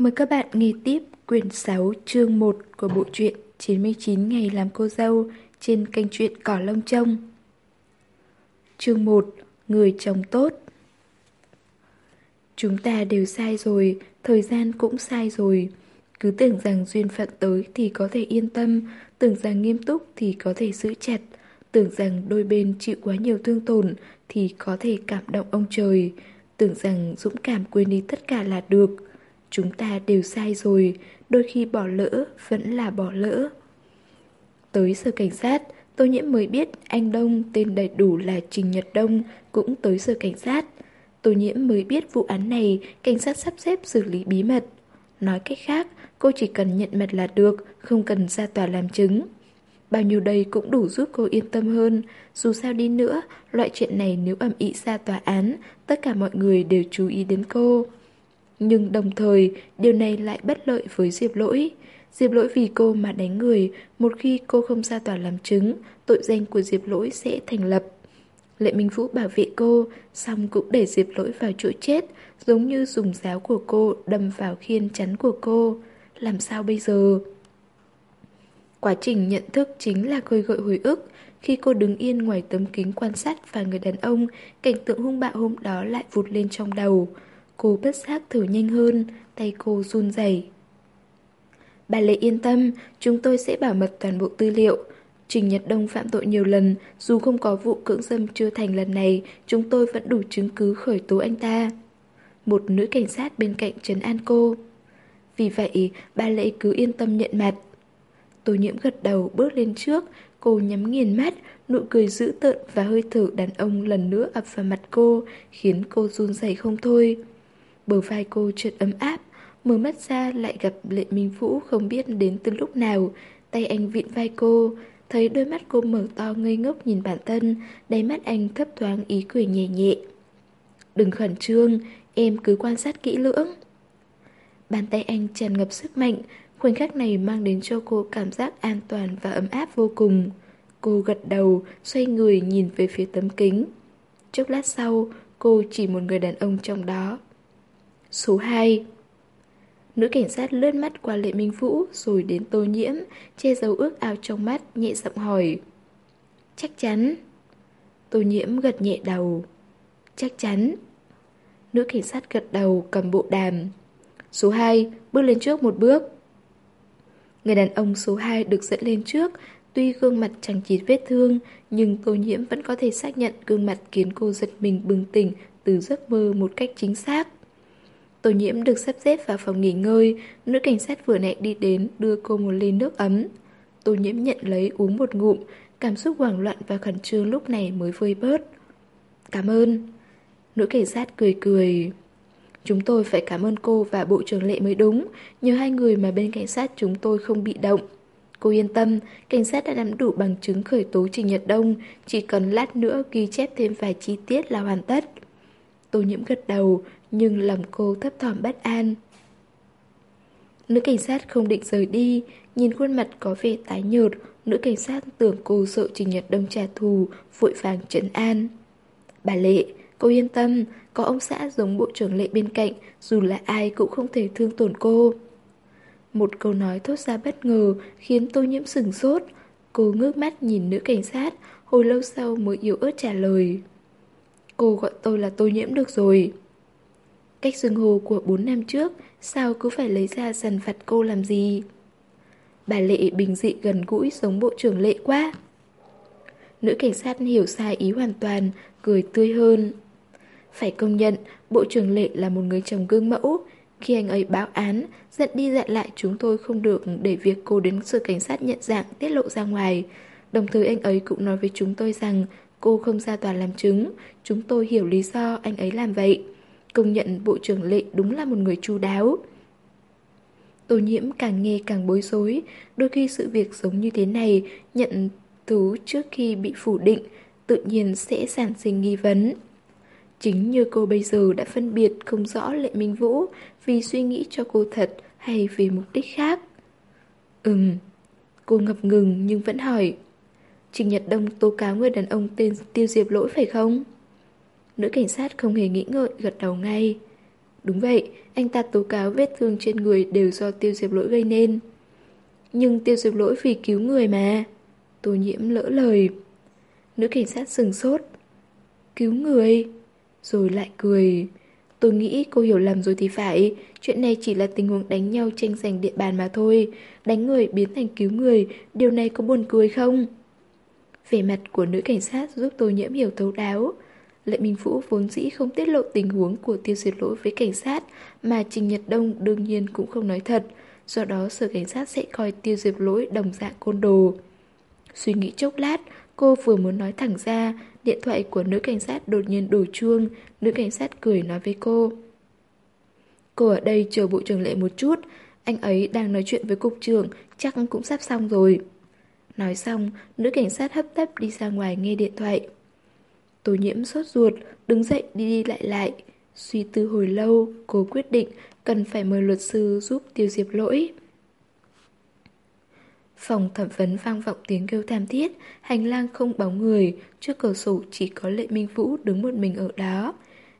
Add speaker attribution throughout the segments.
Speaker 1: Mời các bạn nghe tiếp quyển 6 chương 1 của bộ truyện 99 ngày làm cô dâu trên kênh truyện Cỏ Lông Trông. Chương 1 Người chồng tốt Chúng ta đều sai rồi, thời gian cũng sai rồi. Cứ tưởng rằng duyên phận tới thì có thể yên tâm, tưởng rằng nghiêm túc thì có thể giữ chặt, tưởng rằng đôi bên chịu quá nhiều thương tổn thì có thể cảm động ông trời, tưởng rằng dũng cảm quên đi tất cả là được. Chúng ta đều sai rồi, đôi khi bỏ lỡ vẫn là bỏ lỡ. Tới sở cảnh sát, tôi nhiễm mới biết anh Đông tên đầy đủ là Trình Nhật Đông cũng tới sở cảnh sát. Tôi nhiễm mới biết vụ án này cảnh sát sắp xếp xử lý bí mật. Nói cách khác, cô chỉ cần nhận mặt là được, không cần ra tòa làm chứng. Bao nhiêu đây cũng đủ giúp cô yên tâm hơn Dù sao đi nữa Loại chuyện này nếu ẩm ĩ ra tòa án Tất cả mọi người đều chú ý đến cô nhưng đồng thời Điều này lại bất lợi với Diệp Lỗi Diệp Lỗi vì cô mà đánh người Một khi cô không ra tòa làm chứng Tội danh của Diệp Lỗi sẽ thành lập Lệ Minh Vũ bảo vệ cô Xong cũng để Diệp Lỗi vào chỗ chết Giống như dùng giáo của cô Đâm vào khiên chắn của cô Làm sao bây giờ Quá trình nhận thức chính là khơi gợi hồi ức. Khi cô đứng yên ngoài tấm kính quan sát và người đàn ông, cảnh tượng hung bạo hôm đó lại vụt lên trong đầu. Cô bất giác thở nhanh hơn, tay cô run rẩy. Bà Lệ yên tâm, chúng tôi sẽ bảo mật toàn bộ tư liệu. Trình Nhật Đông phạm tội nhiều lần, dù không có vụ cưỡng dâm chưa thành lần này, chúng tôi vẫn đủ chứng cứ khởi tố anh ta. Một nữ cảnh sát bên cạnh trấn an cô. Vì vậy, bà Lệ cứ yên tâm nhận mặt. Tô nhiễm gật đầu bước lên trước, cô nhắm nghiền mắt, nụ cười dữ tợn và hơi thở đàn ông lần nữa ập vào mặt cô, khiến cô run rẩy không thôi. Bờ vai cô chợt ấm áp, mở mắt ra lại gặp Lệ Minh Vũ không biết đến từ lúc nào, tay anh vịn vai cô, thấy đôi mắt cô mở to ngây ngốc nhìn bản thân, đáy mắt anh thấp thoáng ý cười nhẹ nhẹ. Đừng khẩn trương, em cứ quan sát kỹ lưỡng. Bàn tay anh tràn ngập sức mạnh, Khoảnh khắc này mang đến cho cô cảm giác an toàn và ấm áp vô cùng. Cô gật đầu, xoay người nhìn về phía tấm kính. Chốc lát sau, cô chỉ một người đàn ông trong đó. Số 2 Nữ cảnh sát lướt mắt qua Lệ Minh Vũ rồi đến tô nhiễm, che giấu ước ao trong mắt, nhẹ giọng hỏi. Chắc chắn. Tô nhiễm gật nhẹ đầu. Chắc chắn. Nữ cảnh sát gật đầu cầm bộ đàm. Số 2, bước lên trước một bước. Người đàn ông số 2 được dẫn lên trước, tuy gương mặt chẳng chịt vết thương, nhưng tô nhiễm vẫn có thể xác nhận gương mặt khiến cô giật mình bừng tỉnh từ giấc mơ một cách chính xác. Tô nhiễm được sắp xếp vào phòng nghỉ ngơi, nữ cảnh sát vừa nãy đi đến đưa cô một ly nước ấm. Tô nhiễm nhận lấy uống một ngụm, cảm xúc hoảng loạn và khẩn trương lúc này mới vơi bớt. Cảm ơn. Nữ cảnh sát cười cười. Chúng tôi phải cảm ơn cô và Bộ trưởng Lệ mới đúng, nhờ hai người mà bên cảnh sát chúng tôi không bị động. Cô yên tâm, cảnh sát đã nắm đủ bằng chứng khởi tố Trình Nhật Đông, chỉ cần lát nữa ghi chép thêm vài chi tiết là hoàn tất. Tô nhiễm gật đầu, nhưng lòng cô thấp thỏm bất an. Nữ cảnh sát không định rời đi, nhìn khuôn mặt có vẻ tái nhợt, nữ cảnh sát tưởng cô sợ Trình Nhật Đông trả thù, vội vàng trấn an. Bà Lệ, cô yên tâm, có ông xã giống bộ trưởng lệ bên cạnh, dù là ai cũng không thể thương tổn cô. Một câu nói thốt ra bất ngờ khiến tô nhiễm sừng sốt. Cô ngước mắt nhìn nữ cảnh sát, hồi lâu sau mới yếu ớt trả lời. Cô gọi tôi là tô nhiễm được rồi. Cách xưng hồ của bốn năm trước, sao cứ phải lấy ra dằn vặt cô làm gì? Bà Lệ bình dị gần gũi giống bộ trưởng Lệ quá. Nữ cảnh sát hiểu sai ý hoàn toàn, cười tươi hơn. Phải công nhận, Bộ trưởng Lệ là một người chồng gương mẫu. Khi anh ấy báo án, giận đi dặn lại chúng tôi không được để việc cô đến sở cảnh sát nhận dạng tiết lộ ra ngoài. Đồng thời anh ấy cũng nói với chúng tôi rằng cô không ra tòa làm chứng. Chúng tôi hiểu lý do anh ấy làm vậy. Công nhận Bộ trưởng Lệ đúng là một người chu đáo. Tô nhiễm càng nghe càng bối rối, đôi khi sự việc giống như thế này, nhận thú trước khi bị phủ định, tự nhiên sẽ sản sinh nghi vấn. Chính như cô bây giờ đã phân biệt không rõ Lệ Minh Vũ vì suy nghĩ cho cô thật hay vì mục đích khác. Ừm, cô ngập ngừng nhưng vẫn hỏi. Trình Nhật Đông tố cáo người đàn ông tên Tiêu Diệp Lỗi phải không? Nữ cảnh sát không hề nghĩ ngợi gật đầu ngay. Đúng vậy, anh ta tố cáo vết thương trên người đều do tiêu diệp lỗi gây nên. Nhưng tiêu diệp lỗi vì cứu người mà. Tô nhiễm lỡ lời. Nữ cảnh sát sừng sốt. Cứu người? Rồi lại cười. Tôi nghĩ cô hiểu lầm rồi thì phải. Chuyện này chỉ là tình huống đánh nhau tranh giành địa bàn mà thôi. Đánh người biến thành cứu người, điều này có buồn cười không? Vẻ mặt của nữ cảnh sát giúp tôi nhiễm hiểu thấu đáo. Lệ Minh Vũ vốn dĩ không tiết lộ tình huống của tiêu diệt lỗi với cảnh sát, mà Trình Nhật Đông đương nhiên cũng không nói thật. Do đó sở cảnh sát sẽ coi tiêu diệt lỗi đồng dạng côn đồ. Suy nghĩ chốc lát, cô vừa muốn nói thẳng ra, điện thoại của nữ cảnh sát đột nhiên đổ chuông, nữ cảnh sát cười nói với cô. Cô ở đây chờ bộ trưởng lệ một chút, anh ấy đang nói chuyện với cục trưởng, chắc cũng sắp xong rồi. Nói xong, nữ cảnh sát hấp tấp đi ra ngoài nghe điện thoại. Tô nhiễm sốt ruột, đứng dậy đi đi lại lại. Suy tư hồi lâu, cô quyết định cần phải mời luật sư giúp tiêu diệp lỗi. Phòng thẩm vấn vang vọng tiếng kêu thảm thiết, hành lang không bóng người, trước cửa sổ chỉ có Lệ Minh Vũ đứng một mình ở đó.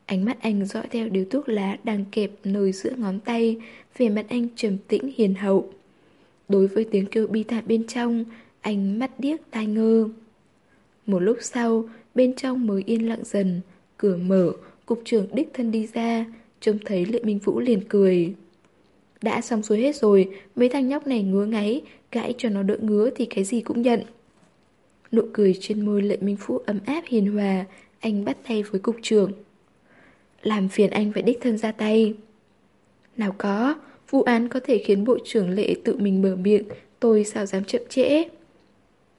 Speaker 1: Ánh mắt anh dõi theo điếu thuốc lá đang kẹp nơi giữa ngón tay, vẻ mặt anh trầm tĩnh hiền hậu. Đối với tiếng kêu bi thảm bên trong, anh mắt điếc tai ngơ. Một lúc sau, bên trong mới yên lặng dần, cửa mở, cục trưởng đích thân đi ra, trông thấy Lệ Minh Vũ liền cười. Đã xong xuôi hết rồi, mấy thằng nhóc này ngứa ngáy, gãi cho nó đỡ ngứa thì cái gì cũng nhận. Nụ cười trên môi Lệ Minh Vũ ấm áp hiền hòa, anh bắt tay với cục trưởng. Làm phiền anh phải đích thân ra tay. Nào có, vụ án có thể khiến Bộ trưởng Lệ tự mình mở miệng, tôi sao dám chậm trễ.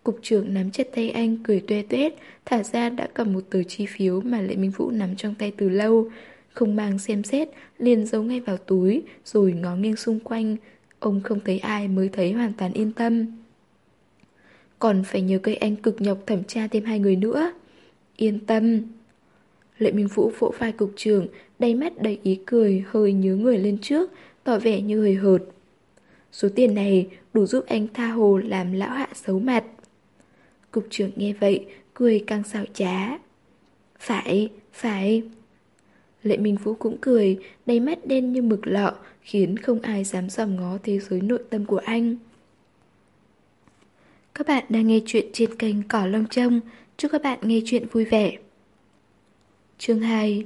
Speaker 1: Cục trưởng nắm chặt tay anh cười tuê tuét, thả ra đã cầm một tờ chi phiếu mà Lệ Minh Vũ nắm trong tay từ lâu. Không mang xem xét, liền giấu ngay vào túi, rồi ngó nghiêng xung quanh. Ông không thấy ai mới thấy hoàn toàn yên tâm. Còn phải nhờ cây anh cực nhọc thẩm tra thêm hai người nữa. Yên tâm. Lệ Minh Vũ vỗ vai cục trưởng, đầy mắt đầy ý cười, hơi nhớ người lên trước, tỏ vẻ như hơi hợt. Số tiền này đủ giúp anh tha hồ làm lão hạ xấu mặt. Cục trưởng nghe vậy, cười càng xảo trá. Phải, phải. Lệ Minh Vũ cũng cười, đầy mắt đen như mực lọ, khiến không ai dám dòm ngó thế giới nội tâm của anh. Các bạn đang nghe chuyện trên kênh Cỏ Long Trông. Chúc các bạn nghe chuyện vui vẻ. Chương 2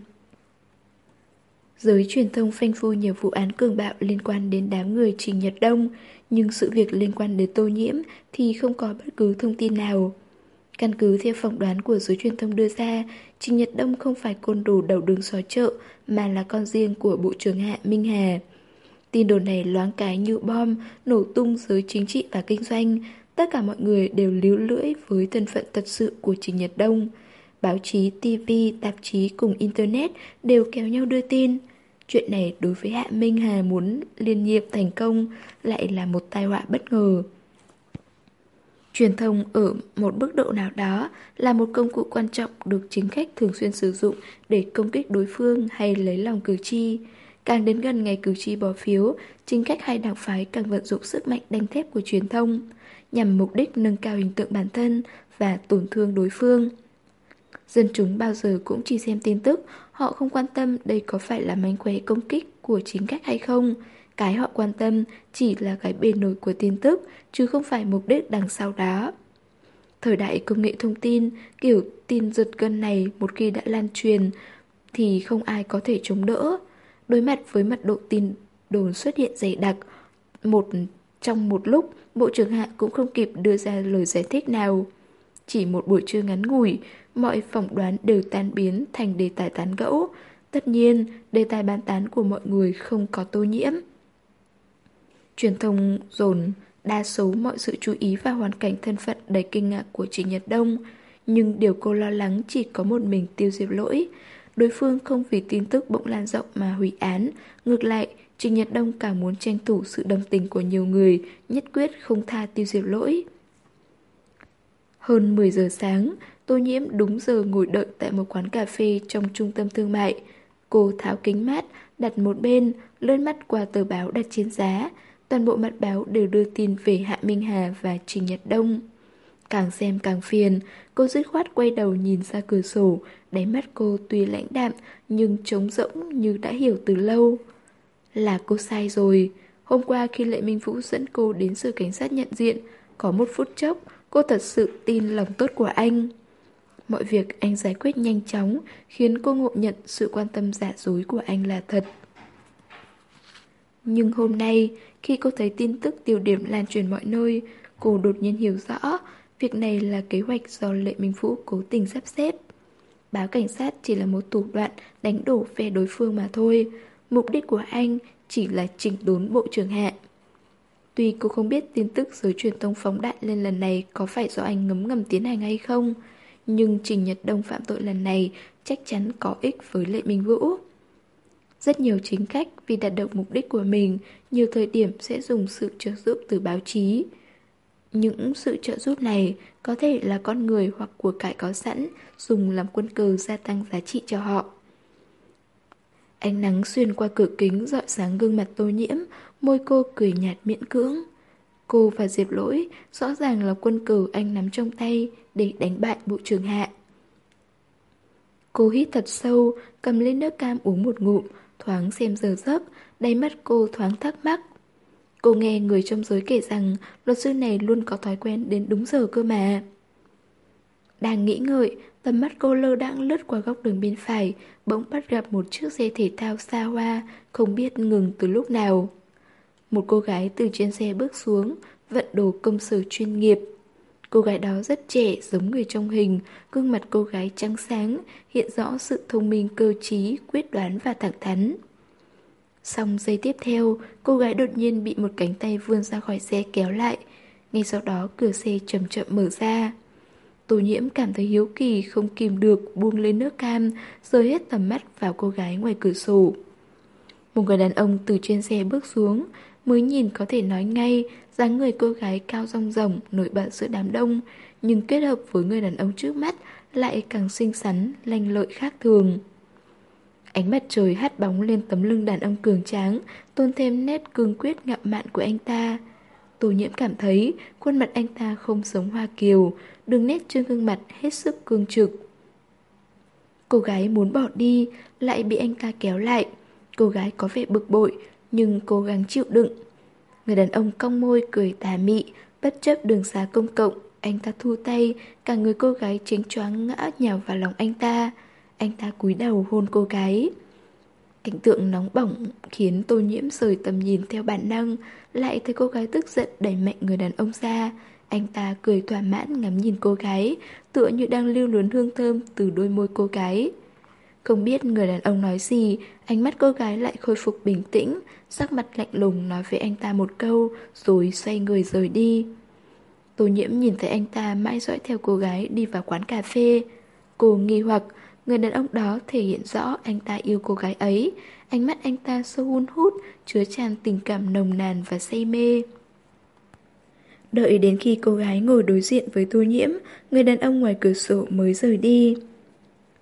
Speaker 1: Giới truyền thông phanh phui nhiều vụ án cường bạo liên quan đến đám người Trình Nhật Đông, nhưng sự việc liên quan đến tô nhiễm thì không có bất cứ thông tin nào. Căn cứ theo phỏng đoán của giới truyền thông đưa ra, Trình Nhật Đông không phải côn đồ đầu đường xó chợ mà là con riêng của Bộ trưởng Hạ Minh Hà. Tin đồn này loáng cái như bom, nổ tung giới chính trị và kinh doanh. Tất cả mọi người đều líu lưỡi với thân phận thật sự của Trình Nhật Đông. Báo chí, TV, tạp chí cùng Internet đều kéo nhau đưa tin. Chuyện này đối với Hạ Minh Hà muốn liên nghiệp thành công lại là một tai họa bất ngờ. Truyền thông ở một mức độ nào đó là một công cụ quan trọng được chính khách thường xuyên sử dụng để công kích đối phương hay lấy lòng cử tri. Càng đến gần ngày cử tri bỏ phiếu, chính khách hay đảng phái càng vận dụng sức mạnh đanh thép của truyền thông, nhằm mục đích nâng cao hình tượng bản thân và tổn thương đối phương. Dân chúng bao giờ cũng chỉ xem tin tức, họ không quan tâm đây có phải là mánh khóe công kích của chính khách hay không. Cái họ quan tâm chỉ là cái bề nổi của tin tức, chứ không phải mục đích đằng sau đó. Thời đại công nghệ thông tin, kiểu tin giật gân này một khi đã lan truyền thì không ai có thể chống đỡ. Đối mặt với mật độ tin đồn xuất hiện dày đặc, một trong một lúc, Bộ trưởng Hạ cũng không kịp đưa ra lời giải thích nào. Chỉ một buổi trưa ngắn ngủi, mọi phỏng đoán đều tan biến thành đề tài tán gẫu. Tất nhiên, đề tài bàn tán của mọi người không có tô nhiễm. Truyền thông dồn đa số mọi sự chú ý vào hoàn cảnh thân phận đầy kinh ngạc của chị Nhật Đông. Nhưng điều cô lo lắng chỉ có một mình tiêu diệp lỗi. Đối phương không vì tin tức bỗng lan rộng mà hủy án. Ngược lại, Trịnh Nhật Đông càng muốn tranh thủ sự đồng tình của nhiều người, nhất quyết không tha tiêu diệp lỗi. Hơn 10 giờ sáng, Tô Nhiễm đúng giờ ngồi đợi tại một quán cà phê trong trung tâm thương mại. Cô tháo kính mát, đặt một bên, lướt mắt qua tờ báo đặt trên giá. Toàn bộ mặt báo đều đưa tin về Hạ Minh Hà và Trình Nhật Đông. Càng xem càng phiền, cô dứt khoát quay đầu nhìn ra cửa sổ, đáy mắt cô tuy lãnh đạm nhưng trống rỗng như đã hiểu từ lâu. Là cô sai rồi. Hôm qua khi Lệ Minh Vũ dẫn cô đến sở cảnh sát nhận diện, có một phút chốc, cô thật sự tin lòng tốt của anh. Mọi việc anh giải quyết nhanh chóng, khiến cô ngộ nhận sự quan tâm giả dối của anh là thật. Nhưng hôm nay, khi cô thấy tin tức tiêu điểm lan truyền mọi nơi, cô đột nhiên hiểu rõ việc này là kế hoạch do Lệ Minh Vũ cố tình sắp xếp. Báo cảnh sát chỉ là một thủ đoạn đánh đổ phe đối phương mà thôi. Mục đích của anh chỉ là chỉnh đốn bộ trưởng hạ. Tuy cô không biết tin tức giới truyền thông phóng đại lên lần này có phải do anh ngấm ngầm tiến hành hay không, nhưng Trình Nhật Đông phạm tội lần này chắc chắn có ích với Lệ Minh Vũ. Rất nhiều chính khách vì đạt được mục đích của mình, nhiều thời điểm sẽ dùng sự trợ giúp từ báo chí. Những sự trợ giúp này có thể là con người hoặc của cải có sẵn, dùng làm quân cờ gia tăng giá trị cho họ. Ánh nắng xuyên qua cửa kính dọi sáng gương mặt tô nhiễm, môi cô cười nhạt miễn cưỡng. Cô và Diệp Lỗi rõ ràng là quân cờ anh nắm trong tay để đánh bại bộ trưởng hạ. Cô hít thật sâu, cầm lên nước cam uống một ngụm, thoáng xem giờ giấc, đáy mắt cô thoáng thắc mắc. Cô nghe người trong giới kể rằng luật sư này luôn có thói quen đến đúng giờ cơ mà. Đang nghĩ ngợi, tầm mắt cô lơ đãng lướt qua góc đường bên phải, bỗng bắt gặp một chiếc xe thể thao xa hoa, không biết ngừng từ lúc nào. Một cô gái từ trên xe bước xuống, vận đồ công sở chuyên nghiệp. Cô gái đó rất trẻ, giống người trong hình, gương mặt cô gái trắng sáng, hiện rõ sự thông minh cơ trí, quyết đoán và thẳng thắn. Xong giây tiếp theo, cô gái đột nhiên bị một cánh tay vươn ra khỏi xe kéo lại. Ngay sau đó cửa xe chậm chậm mở ra. Tô nhiễm cảm thấy hiếu kỳ không kìm được buông lên nước cam, rơi hết tầm mắt vào cô gái ngoài cửa sổ. Một người đàn ông từ trên xe bước xuống, mới nhìn có thể nói ngay dáng người cô gái cao rong rồng nổi bật giữa đám đông, nhưng kết hợp với người đàn ông trước mắt lại càng xinh xắn, lanh lợi khác thường. Ánh mặt trời hắt bóng lên tấm lưng đàn ông cường tráng, tôn thêm nét cương quyết ngạo mạn của anh ta. Tô nhiễm cảm thấy khuôn mặt anh ta không giống hoa kiều, đường nét trên gương mặt hết sức cương trực. Cô gái muốn bỏ đi, lại bị anh ta kéo lại. Cô gái có vẻ bực bội, nhưng cố gắng chịu đựng. Người đàn ông cong môi cười tà mị, bất chấp đường xá công cộng, anh ta thu tay, cả người cô gái chính choáng ngã nhào vào lòng anh ta. Anh ta cúi đầu hôn cô gái. Cảnh tượng nóng bỏng khiến tô nhiễm rời tầm nhìn theo bản năng, lại thấy cô gái tức giận đẩy mạnh người đàn ông ra. Anh ta cười thỏa mãn ngắm nhìn cô gái, tựa như đang lưu luyến hương thơm từ đôi môi cô gái. Không biết người đàn ông nói gì, ánh mắt cô gái lại khôi phục bình tĩnh, sắc mặt lạnh lùng nói với anh ta một câu, rồi xoay người rời đi. Tô nhiễm nhìn thấy anh ta mãi dõi theo cô gái đi vào quán cà phê. Cô nghi hoặc, người đàn ông đó thể hiện rõ anh ta yêu cô gái ấy. Ánh mắt anh ta sâu hun hút, chứa tràn tình cảm nồng nàn và say mê. Đợi đến khi cô gái ngồi đối diện với Tô nhiễm, người đàn ông ngoài cửa sổ mới rời đi.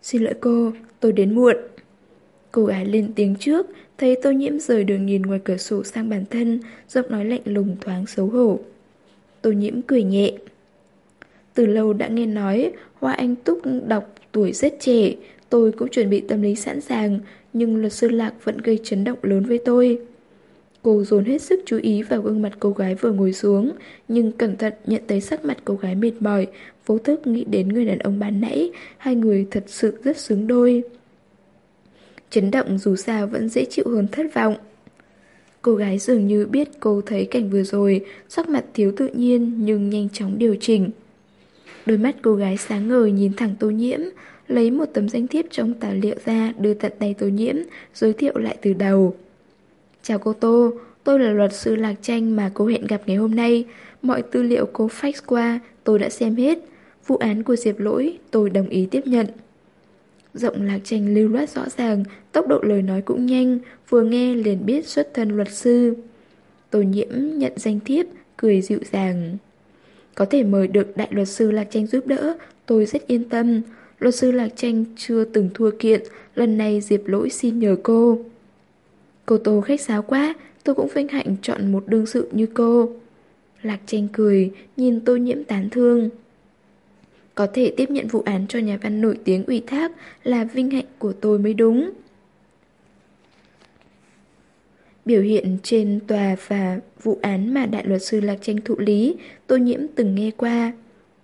Speaker 1: Xin lỗi cô, tôi đến muộn. Cô ấy lên tiếng trước, thấy tô nhiễm rời đường nhìn ngoài cửa sổ sang bản thân, giọng nói lạnh lùng thoáng xấu hổ. Tô nhiễm cười nhẹ. Từ lâu đã nghe nói, Hoa Anh Túc đọc tuổi rất trẻ, tôi cũng chuẩn bị tâm lý sẵn sàng, nhưng luật sư Lạc vẫn gây chấn động lớn với tôi. Cô dồn hết sức chú ý vào gương mặt cô gái vừa ngồi xuống, nhưng cẩn thận nhận thấy sắc mặt cô gái mệt mỏi, vô thức nghĩ đến người đàn ông bán nãy, hai người thật sự rất xứng đôi. Chấn động dù sao vẫn dễ chịu hơn thất vọng. Cô gái dường như biết cô thấy cảnh vừa rồi, sắc mặt thiếu tự nhiên nhưng nhanh chóng điều chỉnh. Đôi mắt cô gái sáng ngời nhìn thẳng tô nhiễm, lấy một tấm danh thiếp trong tài liệu ra đưa tận tay tô nhiễm, giới thiệu lại từ đầu. Chào cô Tô, tôi là luật sư Lạc Tranh mà cô hẹn gặp ngày hôm nay. Mọi tư liệu cô fax qua, tôi đã xem hết. Vụ án của Diệp Lỗi, tôi đồng ý tiếp nhận. Giọng Lạc Tranh lưu loát rõ ràng, tốc độ lời nói cũng nhanh, vừa nghe liền biết xuất thân luật sư. Tô nhiễm nhận danh thiếp, cười dịu dàng. Có thể mời được đại luật sư Lạc Tranh giúp đỡ, tôi rất yên tâm. Luật sư Lạc Tranh chưa từng thua kiện, lần này Diệp Lỗi xin nhờ cô. Cô Tô khách sáo quá, tôi cũng vinh hạnh chọn một đương sự như cô. Lạc tranh cười, nhìn tô nhiễm tán thương. Có thể tiếp nhận vụ án cho nhà văn nổi tiếng ủy thác là vinh hạnh của tôi mới đúng. Biểu hiện trên tòa và vụ án mà đại luật sư Lạc Tranh thụ lý, tôi Nhiễm từng nghe qua.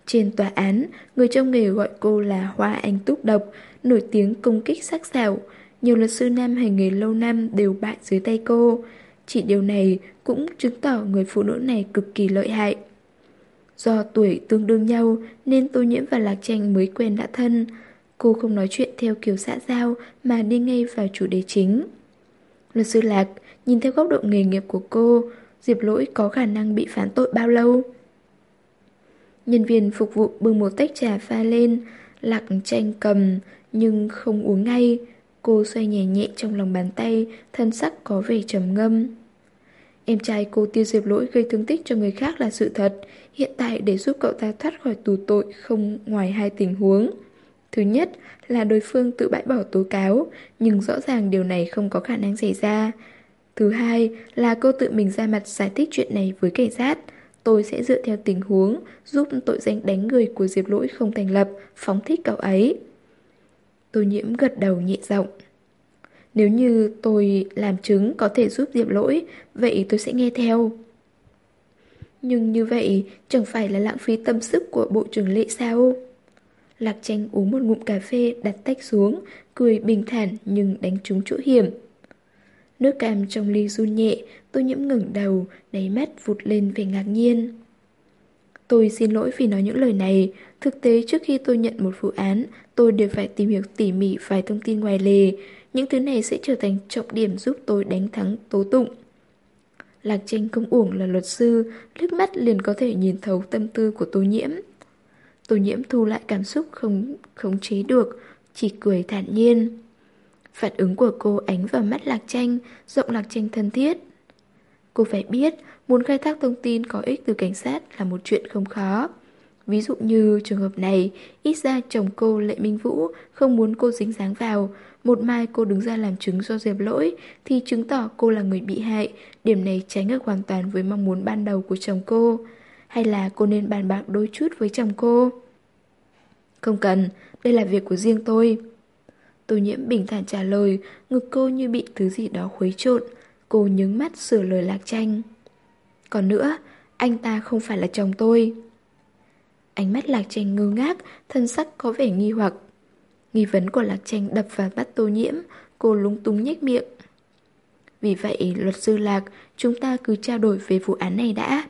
Speaker 1: Trên tòa án, người trong nghề gọi cô là Hoa Anh Túc Độc, nổi tiếng công kích sắc sảo. Nhiều luật sư nam hành nghề lâu năm đều bại dưới tay cô. Chỉ điều này cũng chứng tỏ người phụ nữ này cực kỳ lợi hại. Do tuổi tương đương nhau nên Tô Nhiễm và Lạc Tranh mới quen đã thân. Cô không nói chuyện theo kiểu xã giao mà đi ngay vào chủ đề chính. Luật sư Lạc, nhìn theo góc độ nghề nghiệp của cô, Diệp Lỗi có khả năng bị phán tội bao lâu? Nhân viên phục vụ bưng một tách trà pha lên, Lạc Tranh cầm nhưng không uống ngay. Cô xoay nhẹ nhẹ trong lòng bàn tay, thân sắc có vẻ trầm ngâm. Em trai cô tiêu diệp lỗi gây thương tích cho người khác là sự thật. Hiện tại để giúp cậu ta thoát khỏi tù tội không ngoài hai tình huống. Thứ nhất là đối phương tự bãi bỏ tố cáo, nhưng rõ ràng điều này không có khả năng xảy ra. Thứ hai là cô tự mình ra mặt giải thích chuyện này với cảnh sát. Tôi sẽ dựa theo tình huống, giúp tội danh đánh người của Diệp Lỗi không thành lập, phóng thích cậu ấy. Tô nhiễm gật đầu nhẹ giọng. Nếu như tôi làm chứng có thể giúp Diệp Lỗi, vậy tôi sẽ nghe theo. Nhưng như vậy chẳng phải là lãng phí tâm sức của Bộ trưởng Lệ sao? Lạc tranh uống một ngụm cà phê đặt tách xuống, cười bình thản nhưng đánh trúng chỗ hiểm. Nước cam trong ly run nhẹ, tôi nhiễm ngẩng đầu, đáy mắt vụt lên về ngạc nhiên. Tôi xin lỗi vì nói những lời này. Thực tế trước khi tôi nhận một vụ án, tôi đều phải tìm hiểu tỉ mỉ vài thông tin ngoài lề. Những thứ này sẽ trở thành trọng điểm giúp tôi đánh thắng tố tụng. Lạc tranh công uổng là luật sư, liếc mắt liền có thể nhìn thấu tâm tư của tô nhiễm. Tô nhiễm thu lại cảm xúc không khống chế được, chỉ cười thản nhiên. Phản ứng của cô ánh vào mắt lạc tranh, rộng lạc tranh thân thiết. Cô phải biết, muốn khai thác thông tin có ích từ cảnh sát là một chuyện không khó. Ví dụ như trường hợp này, ít ra chồng cô Lệ Minh Vũ không muốn cô dính dáng vào. Một mai cô đứng ra làm chứng do dẹp lỗi, thì chứng tỏ cô là người bị hại. Điểm này trái ngược hoàn toàn với mong muốn ban đầu của chồng cô. Hay là cô nên bàn bạc đôi chút với chồng cô? Không cần, đây là việc của riêng tôi. Tô nhiễm bình thản trả lời, ngực cô như bị thứ gì đó khuấy trộn. Cô nhướng mắt sửa lời lạc tranh. Còn nữa, anh ta không phải là chồng tôi. Ánh mắt lạc tranh ngơ ngác, thân sắc có vẻ nghi hoặc. Nghi vấn của lạc tranh đập vào mắt tô nhiễm, cô lúng túng nhếch miệng. Vì vậy, luật sư lạc, chúng ta cứ trao đổi về vụ án này đã.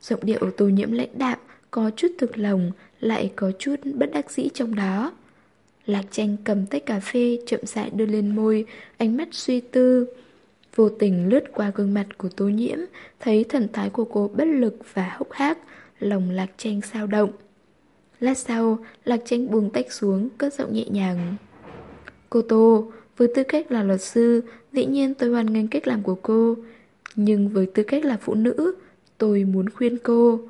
Speaker 1: Giọng điệu tô nhiễm lãnh đạm, có chút thực lòng, lại có chút bất đắc dĩ trong đó. Lạc tranh cầm tách cà phê chậm rãi đưa lên môi, ánh mắt suy tư. Vô tình lướt qua gương mặt của tô nhiễm, thấy thần thái của cô bất lực và hốc hác, lòng lạc tranh sao động. Lát sau, lạc tranh buông tách xuống, cất giọng nhẹ nhàng. Cô Tô, với tư cách là luật sư, dĩ nhiên tôi hoàn nghênh cách làm của cô. Nhưng với tư cách là phụ nữ, tôi muốn khuyên cô.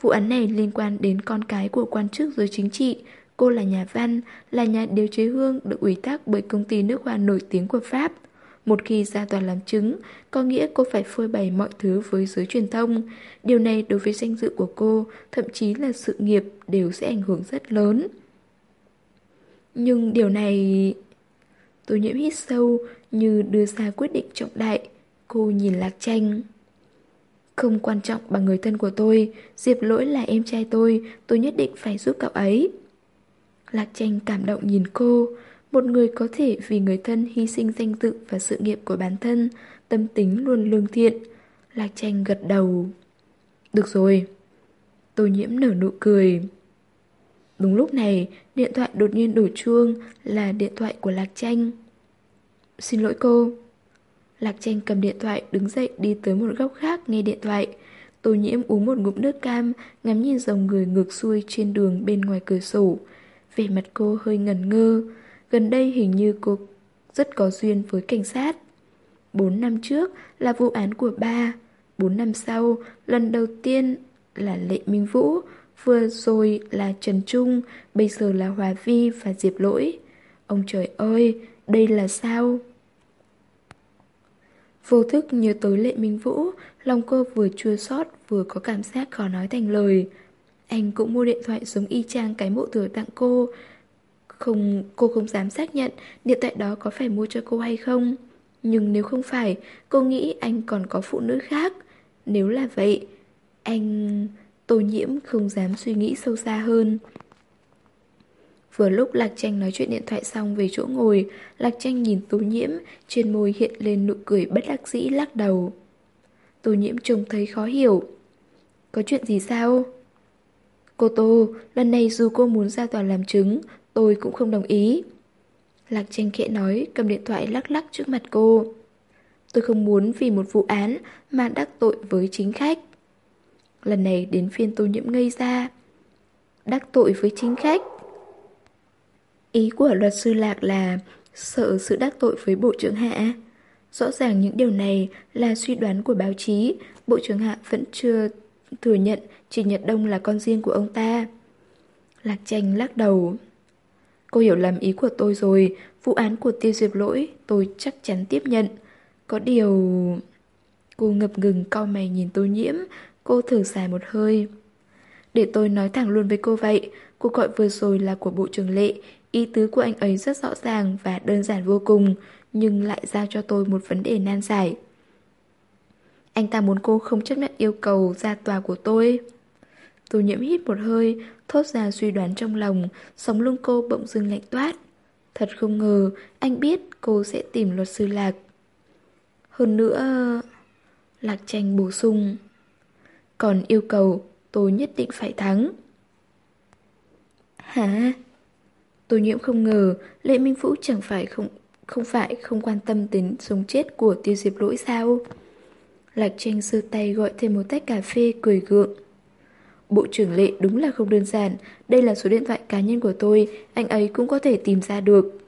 Speaker 1: Vụ án này liên quan đến con cái của quan chức giới chính trị, Cô là nhà văn, là nhà điều chế hương được ủy thác bởi công ty nước hoa nổi tiếng của Pháp. Một khi ra tòa làm chứng, có nghĩa cô phải phơi bày mọi thứ với giới truyền thông. Điều này đối với danh dự của cô, thậm chí là sự nghiệp đều sẽ ảnh hưởng rất lớn. Nhưng điều này... Tôi nhiễm hít sâu như đưa ra quyết định trọng đại. Cô nhìn Lạc Tranh. Không quan trọng bằng người thân của tôi, Diệp Lỗi là em trai tôi, tôi nhất định phải giúp cậu ấy. Lạc tranh cảm động nhìn cô một người có thể vì người thân hy sinh danh dự và sự nghiệp của bản thân, Tâm tính luôn lương thiện. Lạc tranh gật đầu. Được rồi. Tô nhiễm nở nụ cười. Đúng lúc này, Điện thoại đột nhiên đổ chuông, Là điện thoại của Lạc tranh Xin lỗi cô. Lạc tranh cầm điện thoại, đứng dậy đi tới một góc khác nghe điện thoại. Tô nhiễm uống một ngụm nước cam, Ngắm nhìn dòng người ngược xuôi trên đường bên ngoài cửa sổ. Về mặt cô hơi ngần ngơ. Gần đây hình như cô rất có duyên với cảnh sát Bốn năm trước là vụ án của ba Bốn năm sau lần đầu tiên là Lệ Minh Vũ Vừa rồi là Trần Trung Bây giờ là Hòa Vi và Diệp Lỗi Ông trời ơi, đây là sao? Vô thức nhớ tới Lệ Minh Vũ Lòng cô vừa chua xót vừa có cảm giác khó nói thành lời Anh cũng mua điện thoại giống y chang cái mộ thừa tặng cô. Không, cô không dám xác nhận điện thoại đó có phải mua cho cô hay không. Nhưng nếu không phải, cô nghĩ anh còn có phụ nữ khác. Nếu là vậy, anh... Tô nhiễm không dám suy nghĩ sâu xa hơn. Vừa lúc Lạc Tranh nói chuyện điện thoại xong về chỗ ngồi, Lạc Tranh nhìn Tô Nhiễm, trên môi hiện lên nụ cười bất đắc dĩ lắc đầu. Tô Nhiễm trông thấy khó hiểu. Có chuyện gì sao? Cô Tô, lần này dù cô muốn ra tòa làm chứng, tôi cũng không đồng ý. Lạc Tranh khẽ nói, cầm điện thoại lắc lắc trước mặt cô. Tôi không muốn vì một vụ án mà đắc tội với chính khách. Lần này đến phiên tô nhiễm ngây ra. Đắc tội với chính khách. Ý của luật sư Lạc là sợ sự đắc tội với Bộ trưởng Hạ. Rõ ràng những điều này là suy đoán của báo chí, Bộ trưởng Hạ vẫn chưa thừa nhận Trình Nhật Đông là con riêng của ông ta. Lạc tranh lắc đầu. Cô hiểu lầm ý của tôi rồi, vụ án của tiêu diệp lỗi tôi chắc chắn tiếp nhận. Có điều... Cô ngập ngừng cau mày nhìn tôi nhiễm, cô thở dài một hơi. Để tôi nói thẳng luôn với cô vậy, cuộc gọi vừa rồi là của Bộ trưởng Lệ, ý tứ của anh ấy rất rõ ràng và đơn giản vô cùng, nhưng lại giao cho tôi một vấn đề nan giải. Anh ta muốn cô không chấp nhận yêu cầu ra tòa của tôi. tôi nhiễm hít một hơi, thốt ra suy đoán trong lòng, sống lưng cô bỗng dưng lạnh toát. Thật không ngờ, anh biết cô sẽ tìm luật sư Lạc. Hơn nữa... Lạc tranh bổ sung. Còn yêu cầu, tôi nhất định phải thắng. Hả? Tôi nhiễm không ngờ, Lệ Minh Vũ chẳng phải không không phải không quan tâm đến sống chết của tiêu diệp lỗi sao? Lạc tranh giơ tay gọi thêm một tách cà phê cười gượng. Bộ trưởng Lệ đúng là không đơn giản, đây là số điện thoại cá nhân của tôi, anh ấy cũng có thể tìm ra được.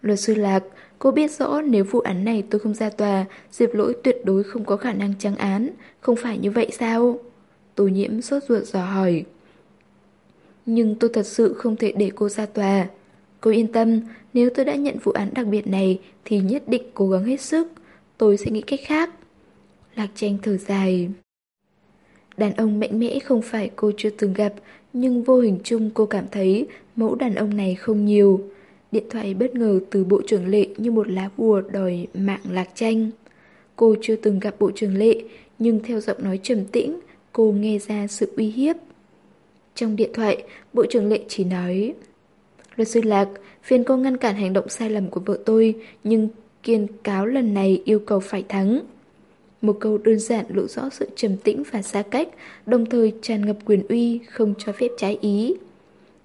Speaker 1: Luật sư Lạc, cô biết rõ nếu vụ án này tôi không ra tòa, Diệp Lỗi tuyệt đối không có khả năng trắng án, không phải như vậy sao? Tô nhiễm sốt ruột dò hỏi. Nhưng tôi thật sự không thể để cô ra tòa. Cô yên tâm, nếu tôi đã nhận vụ án đặc biệt này thì nhất định cố gắng hết sức. Tôi sẽ nghĩ cách khác. Lạc tranh thở dài. Đàn ông mạnh mẽ không phải cô chưa từng gặp, nhưng vô hình chung cô cảm thấy mẫu đàn ông này không nhiều. Điện thoại bất ngờ từ bộ trưởng lệ như một lá bùa đòi mạng lạc tranh. Cô chưa từng gặp bộ trưởng lệ, nhưng theo giọng nói trầm tĩnh, cô nghe ra sự uy hiếp. Trong điện thoại, bộ trưởng lệ chỉ nói Luật sư Lạc, phiền cô ngăn cản hành động sai lầm của vợ tôi, nhưng kiên cáo lần này yêu cầu phải thắng. Một câu đơn giản lộ rõ sự trầm tĩnh và xa cách, đồng thời tràn ngập quyền uy, không cho phép trái ý.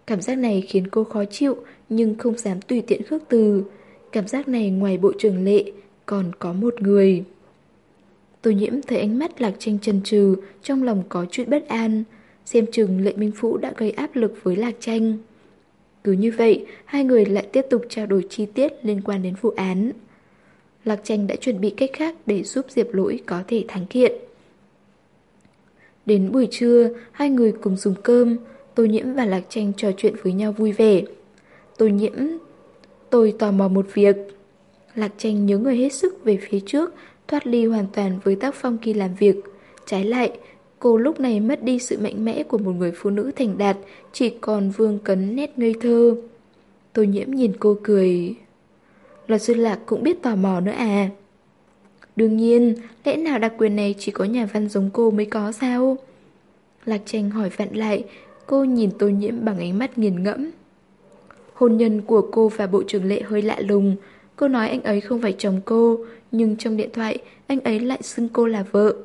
Speaker 1: Cảm giác này khiến cô khó chịu, nhưng không dám tùy tiện khước từ. Cảm giác này ngoài bộ trưởng lệ, còn có một người. Tô nhiễm thấy ánh mắt lạc tranh trần trừ, trong lòng có chút bất an. Xem chừng lệ minh phũ đã gây áp lực với lạc tranh. Cứ như vậy, hai người lại tiếp tục trao đổi chi tiết liên quan đến vụ án. Lạc tranh đã chuẩn bị cách khác để giúp Diệp Lỗi có thể thắng kiện. Đến buổi trưa, hai người cùng dùng cơm, Tô Nhiễm và Lạc tranh trò chuyện với nhau vui vẻ. Tô Nhiễm... Tôi tò mò một việc. Lạc tranh nhớ người hết sức về phía trước, thoát ly hoàn toàn với tác phong khi làm việc. Trái lại, cô lúc này mất đi sự mạnh mẽ của một người phụ nữ thành đạt, chỉ còn vương cấn nét ngây thơ. Tô nhiễm nhìn cô cười. Luật sư Lạc cũng biết tò mò nữa à? Đương nhiên, lẽ nào đặc quyền này chỉ có nhà văn giống cô mới có sao? Lạc tranh hỏi vặn lại, cô nhìn tô nhiễm bằng ánh mắt nghiền ngẫm. Hôn nhân của cô và bộ trưởng lệ hơi lạ lùng. Cô nói anh ấy không phải chồng cô, nhưng trong điện thoại anh ấy lại xưng cô là vợ.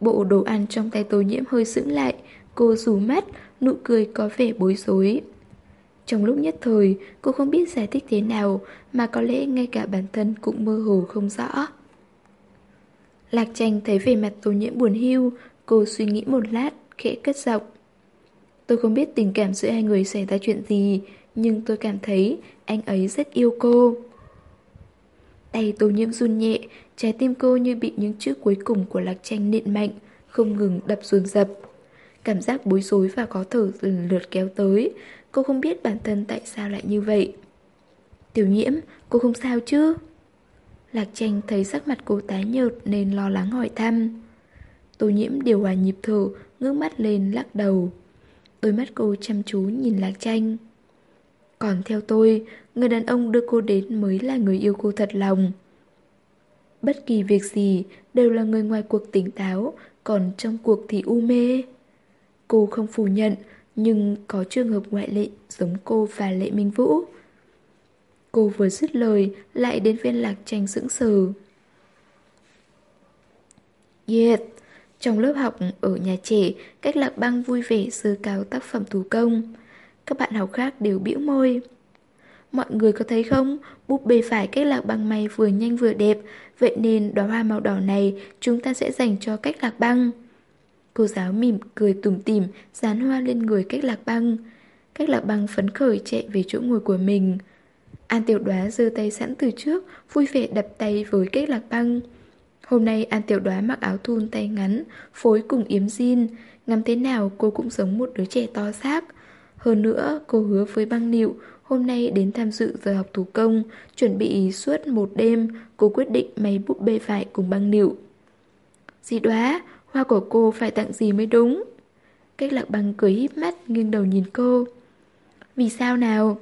Speaker 1: Bộ đồ ăn trong tay tô nhiễm hơi sững lại, cô rú mắt, nụ cười có vẻ bối rối. Trong lúc nhất thời, cô không biết giải thích thế nào mà có lẽ ngay cả bản thân cũng mơ hồ không rõ. Lạc tranh thấy về mặt tô nhiễm buồn hiu, cô suy nghĩ một lát, khẽ cất giọng. Tôi không biết tình cảm giữa hai người xảy ra chuyện gì, nhưng tôi cảm thấy anh ấy rất yêu cô. Tay tô nhiễm run nhẹ, trái tim cô như bị những chữ cuối cùng của lạc tranh nện mạnh, không ngừng đập ruồn dập. Cảm giác bối rối và có thở lần lượt kéo tới, cô không biết bản thân tại sao lại như vậy. Tiểu nhiễm, cô không sao chứ? Lạc tranh thấy sắc mặt cô tái nhợt nên lo lắng hỏi thăm. Tô nhiễm điều hòa nhịp thở, ngước mắt lên lắc đầu. Đôi mắt cô chăm chú nhìn Lạc Tranh. Còn theo tôi, người đàn ông đưa cô đến mới là người yêu cô thật lòng. Bất kỳ việc gì đều là người ngoài cuộc tỉnh táo, còn trong cuộc thì u mê. Cô không phủ nhận, nhưng có trường hợp ngoại lệ giống cô và Lệ Minh Vũ. Cô vừa dứt lời, lại đến viên lạc tranh sững sờ. Yes, Trong lớp học ở nhà trẻ, cách lạc băng vui vẻ sơ cao tác phẩm thủ công. Các bạn học khác đều bĩu môi. Mọi người có thấy không, búp bê phải cách lạc băng may vừa nhanh vừa đẹp, vậy nên đóa hoa màu đỏ này chúng ta sẽ dành cho cách lạc băng. Cô giáo mỉm cười tủm tỉm, dán hoa lên người cách lạc băng. Cách lạc băng phấn khởi chạy về chỗ ngồi của mình. An tiểu đoá giơ tay sẵn từ trước, vui vẻ đập tay với cách lạc băng. Hôm nay An tiểu đoá mặc áo thun tay ngắn, phối cùng yếm jean, ngắm thế nào cô cũng giống một đứa trẻ to xác. Hơn nữa, cô hứa với băng nịu, hôm nay đến tham dự giờ học thủ công, chuẩn bị suốt một đêm, cô quyết định may búp bê vải cùng băng nịu. Dì đoá, hoa của cô phải tặng gì mới đúng? Cách lạc bằng cười híp mắt, nghiêng đầu nhìn cô. Vì sao nào?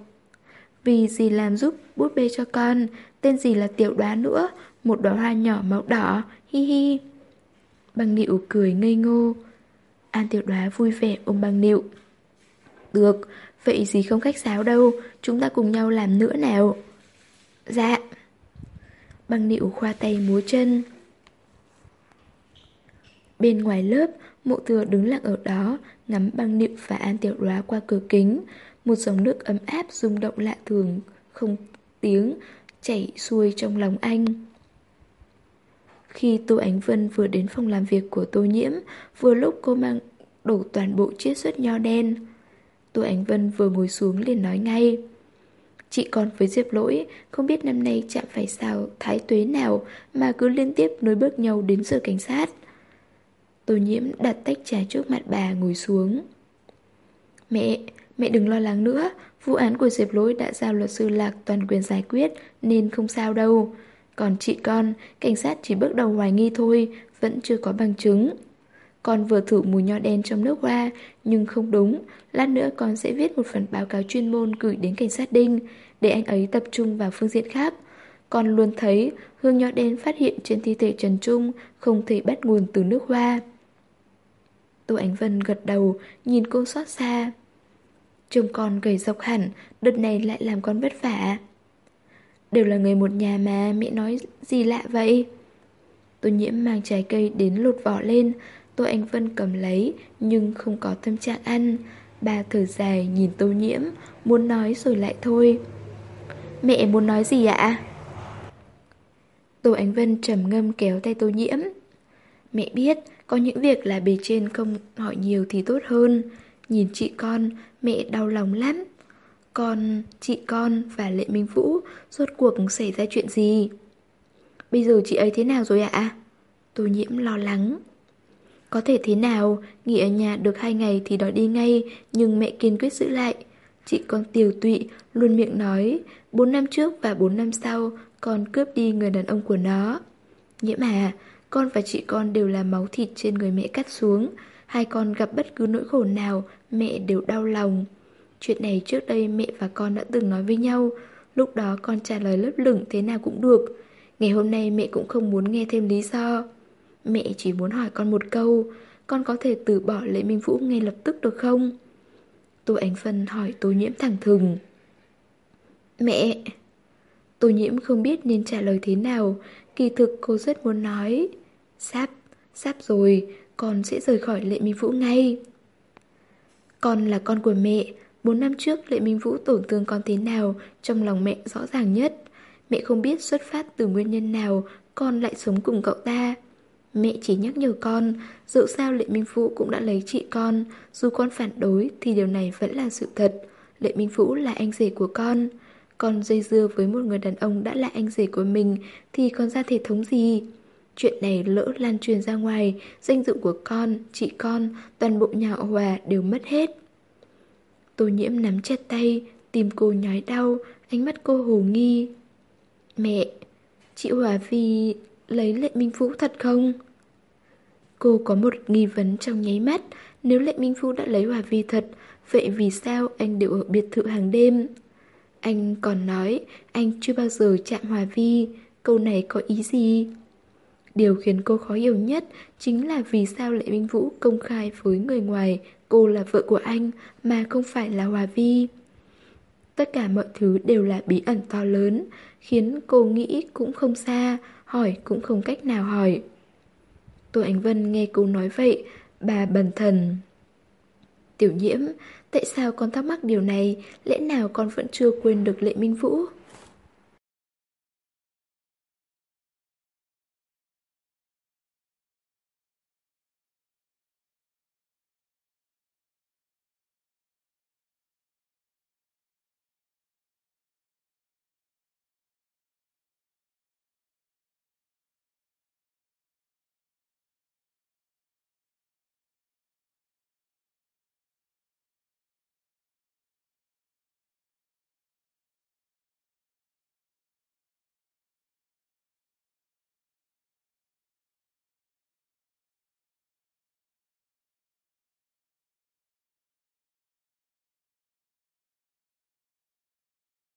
Speaker 1: Vì gì làm giúp bút bê cho con, tên gì là tiểu đoá nữa, một đóa hoa nhỏ màu đỏ, hi hi. Băng nịu cười ngây ngô. An tiểu đoá vui vẻ ôm băng nịu. Được, vậy gì không khách sáo đâu, chúng ta cùng nhau làm nữa nào. Dạ. Băng nịu khoa tay múa chân. Bên ngoài lớp, mộ thừa đứng lặng ở đó, ngắm băng điệu và an tiểu đoá qua cửa kính. Một dòng nước ấm áp rung động lạ thường, không tiếng, chảy xuôi trong lòng anh. Khi Tô Ánh Vân vừa đến phòng làm việc của Tô Nhiễm, vừa lúc cô mang đổ toàn bộ chiết xuất nho đen. Tô Ánh Vân vừa ngồi xuống liền nói ngay. Chị còn với Diệp Lỗi, không biết năm nay chạm phải sao thái tuế nào mà cứ liên tiếp nối bước nhau đến sở cảnh sát. Tô Nhiễm đặt tách trà trước mặt bà ngồi xuống. Mẹ, mẹ đừng lo lắng nữa, vụ án của Diệp Lỗi đã giao luật sư Lạc toàn quyền giải quyết nên không sao đâu. Còn chị con, cảnh sát chỉ bước đầu hoài nghi thôi, vẫn chưa có bằng chứng. Con vừa thử mùi nho đen trong nước hoa, nhưng không đúng. Lát nữa con sẽ viết một phần báo cáo chuyên môn gửi đến cảnh sát Đinh, để anh ấy tập trung vào phương diện khác. Con luôn thấy hương nho đen phát hiện trên thi thể Trần Trung không thể bắt nguồn từ nước hoa. Tô Ánh Vân gật đầu, nhìn cô xót xa. chồng con gầy dọc hẳn, đợt này lại làm con vất vả. Đều là người một nhà mà mẹ nói gì lạ vậy Tô nhiễm mang trái cây đến lột vỏ lên Tô Anh Vân cầm lấy Nhưng không có tâm trạng ăn Bà thở dài nhìn tô nhiễm Muốn nói rồi lại thôi Mẹ muốn nói gì ạ? Tô Ánh Vân trầm ngâm kéo tay tô nhiễm Mẹ biết có những việc là bề trên không hỏi nhiều thì tốt hơn. Nhìn chị con Mẹ đau lòng lắm. Con, chị con và Lệ Minh Vũ Rốt cuộc xảy ra chuyện gì? Bây giờ chị ấy thế nào rồi ạ? Tô nhiễm lo lắng. Có thể thế nào Nghỉ ở nhà được hai ngày thì đòi đi ngay Nhưng mẹ kiên quyết giữ lại. Chị con tiều tụy Luôn miệng nói bốn năm trước và bốn năm sau Con cướp đi người đàn ông của nó. Nhiễm à con và chị con đều là máu thịt trên người mẹ cắt xuống. Hai con gặp bất cứ nỗi khổ nào, Mẹ đều đau lòng. Chuyện này trước đây mẹ và con đã từng nói với nhau. Lúc đó con trả lời lấp lửng thế nào cũng được. Ngày hôm nay mẹ cũng không muốn nghe thêm lý do. Mẹ chỉ muốn hỏi con một câu, Con có thể từ bỏ Lệ Minh Vũ ngay lập tức được không? Tô Ánh Phân hỏi Tô Nhiễm thẳng thừng. Mẹ, Tô Nhiễm không biết nên trả lời thế nào. Kỳ thực cô rất muốn nói. Sắp, sắp rồi Con sẽ rời khỏi Lệ Minh Vũ ngay. Con là con của mẹ Bốn năm trước Lệ Minh Vũ tổn thương con thế nào Trong lòng mẹ rõ ràng nhất. Mẹ không biết xuất phát từ nguyên nhân nào Con lại sống cùng cậu ta. Mẹ chỉ nhắc nhở con Dẫu sao Lệ Minh Vũ cũng đã lấy chị con Dù con phản đối thì điều này vẫn là sự thật. Lệ Minh Vũ là anh rể của con. Con dây dưa với một người đàn ông đã là anh rể của mình Thì còn ra thể thống gì? Chuyện này lỡ lan truyền ra ngoài Danh dự của con, chị con, toàn bộ nhà họ Hòa đều mất hết Tô nhiễm nắm chặt tay, tìm cô nhói đau, ánh mắt cô hồ nghi. Mẹ, chị Hòa Vi lấy lệ minh vũ thật không? Cô có một nghi vấn trong nháy mắt, nếu Lệ Minh Vũ đã lấy Hòa Vi thật, vậy vì sao anh đều ở biệt thự hàng đêm? Anh còn nói anh chưa bao giờ chạm Hòa Vi, câu này có ý gì? Điều khiến cô khó hiểu nhất chính là vì sao Lệ Minh Vũ công khai với người ngoài cô là vợ của anh mà không phải là Hòa Vi. Tất cả mọi thứ đều là bí ẩn to lớn, khiến cô nghĩ cũng không xa, hỏi cũng không cách nào hỏi. Tô Ánh Vân nghe cô nói vậy, bà bần thần. Tiểu nhiễm, tại sao con thắc mắc điều này, lẽ nào con vẫn chưa quên được Lệ Minh Vũ?